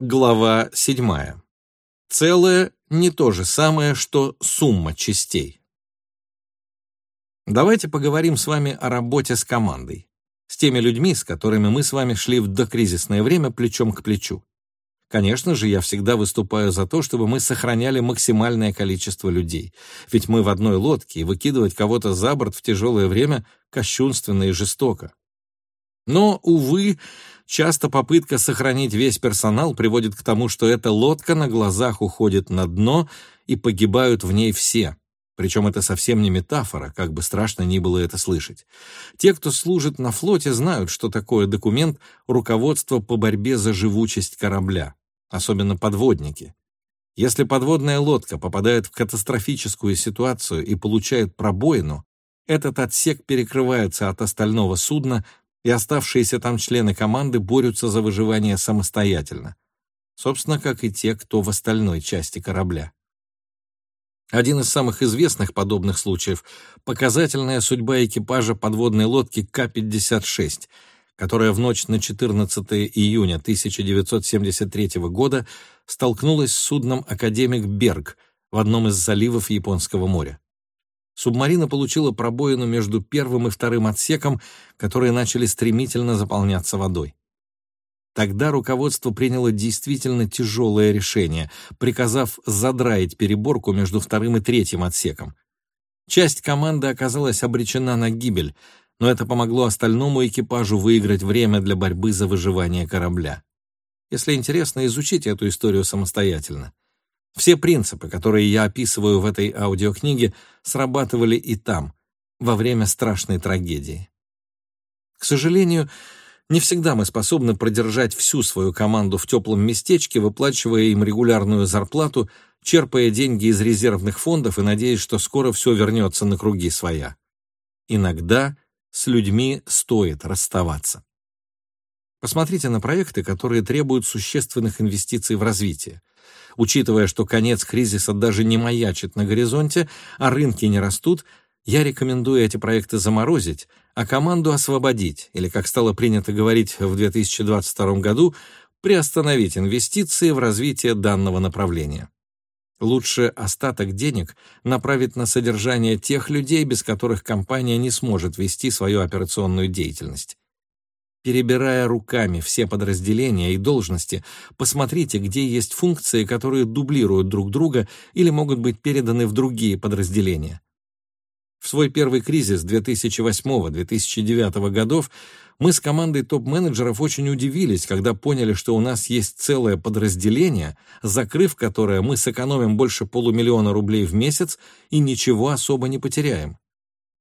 Глава 7. Целое не то же самое, что сумма частей. Давайте поговорим с вами о работе с командой, с теми людьми, с которыми мы с вами шли в докризисное время плечом к плечу. Конечно же, я всегда выступаю за то, чтобы мы сохраняли максимальное количество людей, ведь мы в одной лодке, и выкидывать кого-то за борт в тяжелое время кощунственно и жестоко. Но, увы, часто попытка сохранить весь персонал приводит к тому, что эта лодка на глазах уходит на дно, и погибают в ней все. Причем это совсем не метафора, как бы страшно ни было это слышать. Те, кто служит на флоте, знают, что такое документ руководства по борьбе за живучесть корабля, особенно подводники. Если подводная лодка попадает в катастрофическую ситуацию и получает пробоину, этот отсек перекрывается от остального судна и оставшиеся там члены команды борются за выживание самостоятельно. Собственно, как и те, кто в остальной части корабля. Один из самых известных подобных случаев — показательная судьба экипажа подводной лодки К-56, которая в ночь на 14 июня 1973 года столкнулась с судном «Академик Берг» в одном из заливов Японского моря субмарина получила пробоину между первым и вторым отсеком, которые начали стремительно заполняться водой. Тогда руководство приняло действительно тяжелое решение, приказав задраить переборку между вторым и третьим отсеком. Часть команды оказалась обречена на гибель, но это помогло остальному экипажу выиграть время для борьбы за выживание корабля. Если интересно, изучите эту историю самостоятельно. Все принципы, которые я описываю в этой аудиокниге, срабатывали и там, во время страшной трагедии. К сожалению, не всегда мы способны продержать всю свою команду в теплом местечке, выплачивая им регулярную зарплату, черпая деньги из резервных фондов и надеясь, что скоро все вернется на круги своя. Иногда с людьми стоит расставаться. Посмотрите на проекты, которые требуют существенных инвестиций в развитие. Учитывая, что конец кризиса даже не маячит на горизонте, а рынки не растут, я рекомендую эти проекты заморозить, а команду освободить, или, как стало принято говорить в 2022 году, приостановить инвестиции в развитие данного направления. Лучше остаток денег направить на содержание тех людей, без которых компания не сможет вести свою операционную деятельность. Перебирая руками все подразделения и должности, посмотрите, где есть функции, которые дублируют друг друга или могут быть переданы в другие подразделения. В свой первый кризис 2008-2009 годов мы с командой топ-менеджеров очень удивились, когда поняли, что у нас есть целое подразделение, закрыв которое мы сэкономим больше полумиллиона рублей в месяц и ничего особо не потеряем.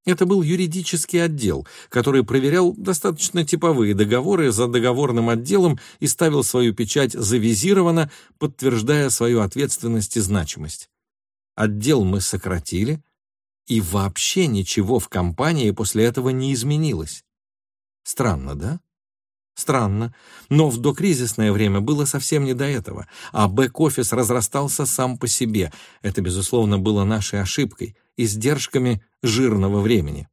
Это был юридический отдел, который проверял достаточно типовые договоры за договорным отделом и ставил свою печать завизированно, подтверждая свою ответственность и значимость. Отдел мы сократили, и вообще ничего в компании после этого не изменилось. Странно, да? Странно, но в докризисное время было совсем не до этого, а бэк-офис разрастался сам по себе. Это, безусловно, было нашей ошибкой — издержками жирного времени.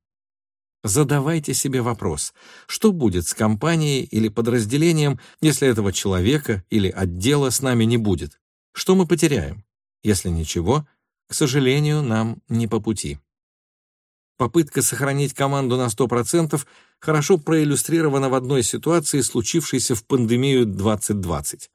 Задавайте себе вопрос, что будет с компанией или подразделением, если этого человека или отдела с нами не будет? Что мы потеряем? Если ничего, к сожалению, нам не по пути. Попытка сохранить команду на 100% хорошо проиллюстрирована в одной ситуации, случившейся в пандемию 2020.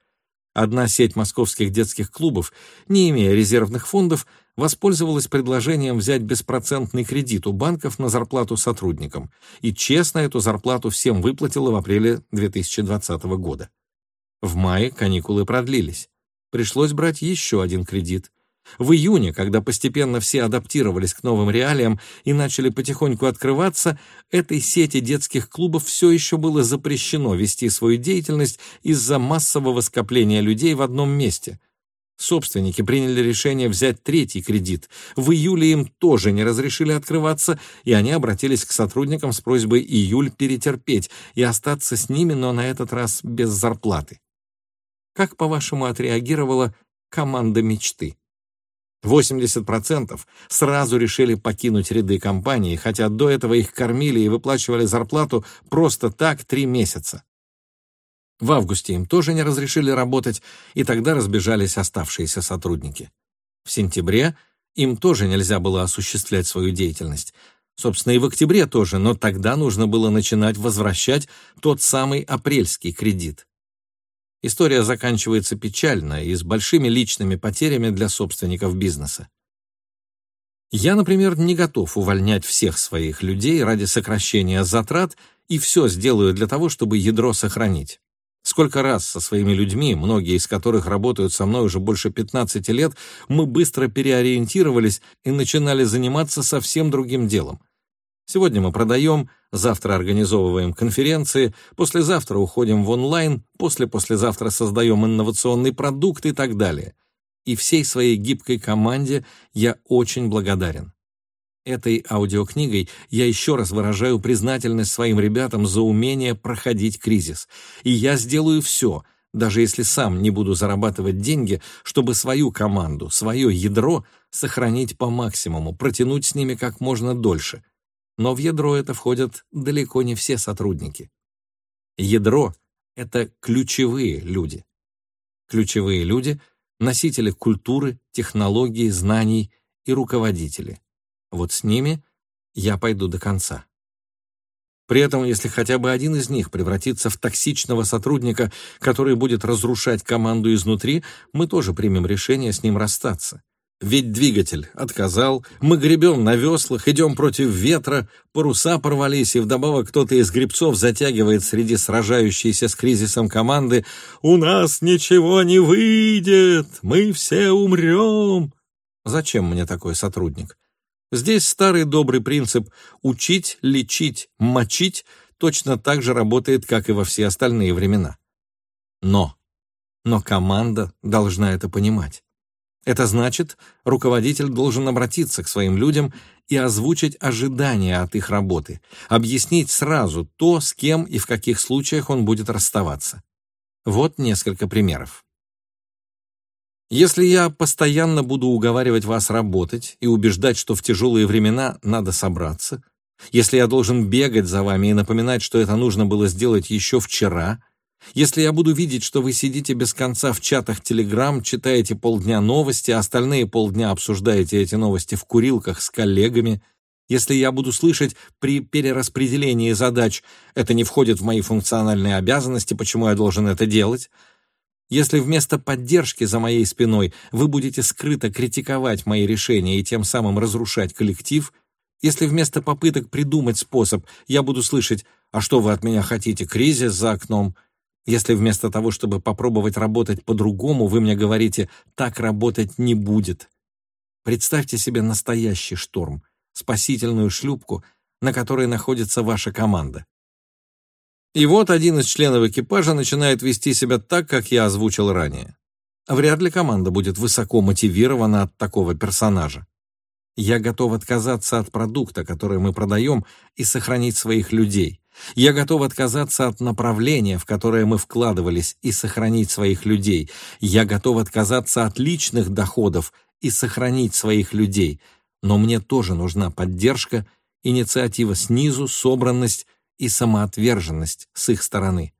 Одна сеть московских детских клубов, не имея резервных фондов, воспользовалась предложением взять беспроцентный кредит у банков на зарплату сотрудникам и честно эту зарплату всем выплатила в апреле 2020 года. В мае каникулы продлились. Пришлось брать еще один кредит. В июне, когда постепенно все адаптировались к новым реалиям и начали потихоньку открываться, этой сети детских клубов все еще было запрещено вести свою деятельность из-за массового скопления людей в одном месте. Собственники приняли решение взять третий кредит. В июле им тоже не разрешили открываться, и они обратились к сотрудникам с просьбой июль перетерпеть и остаться с ними, но на этот раз без зарплаты. Как, по-вашему, отреагировала команда мечты? 80% сразу решили покинуть ряды компании, хотя до этого их кормили и выплачивали зарплату просто так три месяца. В августе им тоже не разрешили работать, и тогда разбежались оставшиеся сотрудники. В сентябре им тоже нельзя было осуществлять свою деятельность. Собственно, и в октябре тоже, но тогда нужно было начинать возвращать тот самый апрельский кредит. История заканчивается печально и с большими личными потерями для собственников бизнеса. Я, например, не готов увольнять всех своих людей ради сокращения затрат и все сделаю для того, чтобы ядро сохранить. Сколько раз со своими людьми, многие из которых работают со мной уже больше 15 лет, мы быстро переориентировались и начинали заниматься совсем другим делом. Сегодня мы продаем, завтра организовываем конференции, послезавтра уходим в онлайн, после-послезавтра создаем инновационный продукт и так далее. И всей своей гибкой команде я очень благодарен. Этой аудиокнигой я еще раз выражаю признательность своим ребятам за умение проходить кризис. И я сделаю все, даже если сам не буду зарабатывать деньги, чтобы свою команду, свое ядро сохранить по максимуму, протянуть с ними как можно дольше. Но в ядро это входят далеко не все сотрудники. Ядро — это ключевые люди. Ключевые люди — носители культуры, технологий, знаний и руководители. Вот с ними я пойду до конца. При этом, если хотя бы один из них превратится в токсичного сотрудника, который будет разрушать команду изнутри, мы тоже примем решение с ним расстаться. Ведь двигатель отказал, мы гребем на веслах, идем против ветра, паруса порвались, и вдобавок кто-то из гребцов затягивает среди сражающейся с кризисом команды «У нас ничего не выйдет! Мы все умрем!» Зачем мне такой сотрудник? Здесь старый добрый принцип «учить, лечить, мочить» точно так же работает, как и во все остальные времена. Но, но команда должна это понимать. Это значит, руководитель должен обратиться к своим людям и озвучить ожидания от их работы, объяснить сразу то, с кем и в каких случаях он будет расставаться. Вот несколько примеров. Если я постоянно буду уговаривать вас работать и убеждать, что в тяжелые времена надо собраться, если я должен бегать за вами и напоминать, что это нужно было сделать еще вчера, если я буду видеть, что вы сидите без конца в чатах Telegram, читаете полдня новости, а остальные полдня обсуждаете эти новости в курилках с коллегами, если я буду слышать при перераспределении задач «это не входит в мои функциональные обязанности, почему я должен это делать», если вместо поддержки за моей спиной вы будете скрыто критиковать мои решения и тем самым разрушать коллектив, если вместо попыток придумать способ я буду слышать «А что вы от меня хотите? Кризис за окном?» Если вместо того, чтобы попробовать работать по-другому, вы мне говорите «так работать не будет». Представьте себе настоящий шторм, спасительную шлюпку, на которой находится ваша команда. И вот один из членов экипажа начинает вести себя так, как я озвучил ранее. Вряд ли команда будет высоко мотивирована от такого персонажа. Я готов отказаться от продукта, который мы продаем, и сохранить своих людей. Я готов отказаться от направления, в которое мы вкладывались, и сохранить своих людей. Я готов отказаться от личных доходов и сохранить своих людей. Но мне тоже нужна поддержка, инициатива снизу, собранность и самоотверженность с их стороны.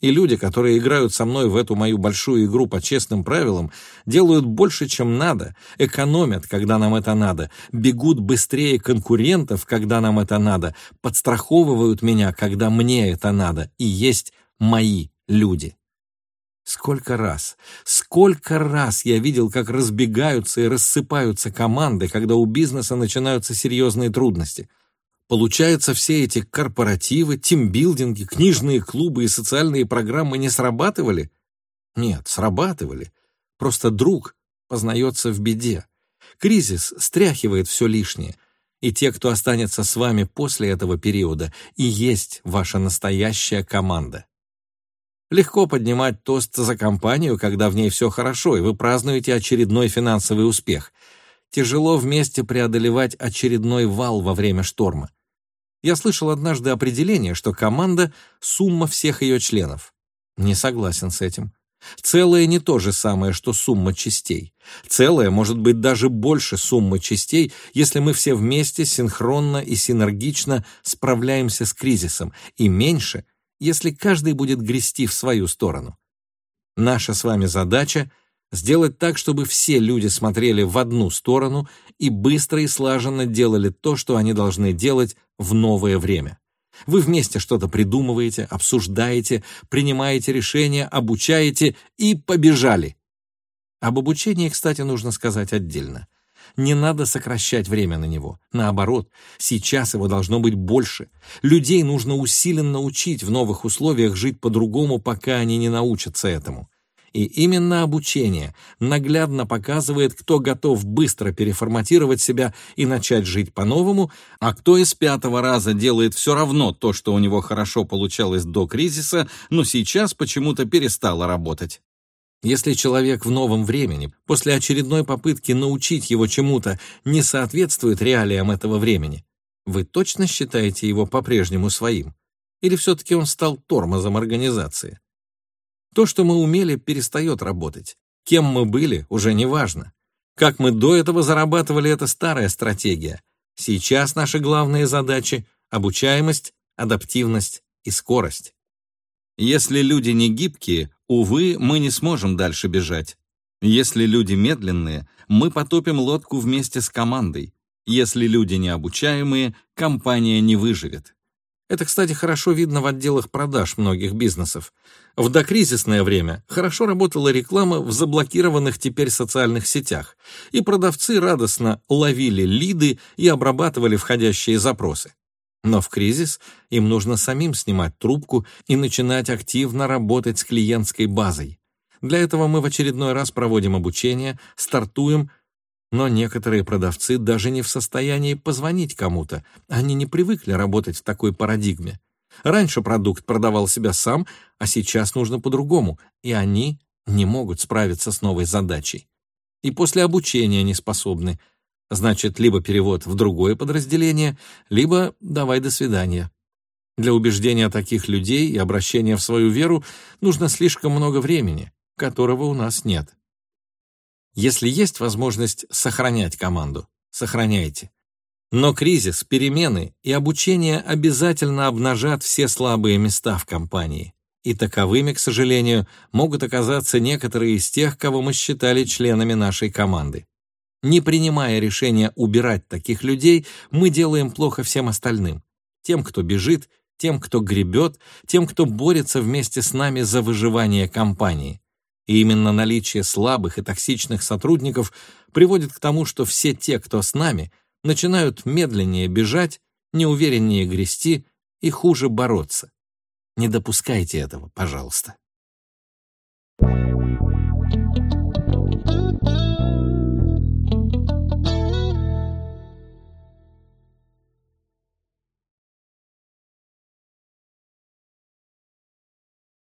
И люди, которые играют со мной в эту мою большую игру по честным правилам, делают больше, чем надо, экономят, когда нам это надо, бегут быстрее конкурентов, когда нам это надо, подстраховывают меня, когда мне это надо, и есть мои люди. Сколько раз, сколько раз я видел, как разбегаются и рассыпаются команды, когда у бизнеса начинаются серьезные трудности — Получается, все эти корпоративы, тимбилдинги, книжные клубы и социальные программы не срабатывали? Нет, срабатывали. Просто друг познается в беде. Кризис стряхивает все лишнее. И те, кто останется с вами после этого периода, и есть ваша настоящая команда. Легко поднимать тост за компанию, когда в ней все хорошо, и вы празднуете очередной финансовый успех. Тяжело вместе преодолевать очередной вал во время шторма. Я слышал однажды определение, что команда — сумма всех ее членов. Не согласен с этим. Целое не то же самое, что сумма частей. Целое может быть даже больше суммы частей, если мы все вместе, синхронно и синергично справляемся с кризисом, и меньше, если каждый будет грести в свою сторону. Наша с вами задача — сделать так, чтобы все люди смотрели в одну сторону и быстро и слаженно делали то, что они должны делать в новое время. Вы вместе что-то придумываете, обсуждаете, принимаете решения, обучаете и побежали. Об обучении, кстати, нужно сказать отдельно. Не надо сокращать время на него. Наоборот, сейчас его должно быть больше. Людей нужно усиленно учить в новых условиях жить по-другому, пока они не научатся этому. И именно обучение наглядно показывает, кто готов быстро переформатировать себя и начать жить по-новому, а кто из пятого раза делает все равно то, что у него хорошо получалось до кризиса, но сейчас почему-то перестало работать. Если человек в новом времени, после очередной попытки научить его чему-то, не соответствует реалиям этого времени, вы точно считаете его по-прежнему своим? Или все-таки он стал тормозом организации? То, что мы умели, перестает работать. Кем мы были, уже не важно. Как мы до этого зарабатывали, это старая стратегия. Сейчас наши главные задачи — обучаемость, адаптивность и скорость. Если люди не гибкие, увы, мы не сможем дальше бежать. Если люди медленные, мы потопим лодку вместе с командой. Если люди необучаемые, компания не выживет. Это, кстати, хорошо видно в отделах продаж многих бизнесов. В докризисное время хорошо работала реклама в заблокированных теперь социальных сетях, и продавцы радостно ловили лиды и обрабатывали входящие запросы. Но в кризис им нужно самим снимать трубку и начинать активно работать с клиентской базой. Для этого мы в очередной раз проводим обучение, стартуем, но некоторые продавцы даже не в состоянии позвонить кому-то. Они не привыкли работать в такой парадигме. Раньше продукт продавал себя сам, а сейчас нужно по-другому, и они не могут справиться с новой задачей. И после обучения не способны – Значит, либо перевод в другое подразделение, либо «давай до свидания». Для убеждения таких людей и обращения в свою веру нужно слишком много времени, которого у нас нет. Если есть возможность сохранять команду, сохраняйте. Но кризис, перемены и обучение обязательно обнажат все слабые места в компании. И таковыми, к сожалению, могут оказаться некоторые из тех, кого мы считали членами нашей команды. Не принимая решения убирать таких людей, мы делаем плохо всем остальным. Тем, кто бежит, тем, кто гребет, тем, кто борется вместе с нами за выживание компании. И именно наличие слабых и токсичных сотрудников приводит к тому, что все те, кто с нами, начинают медленнее бежать, неувереннее грести и хуже бороться. Не допускайте этого, пожалуйста. Thank you.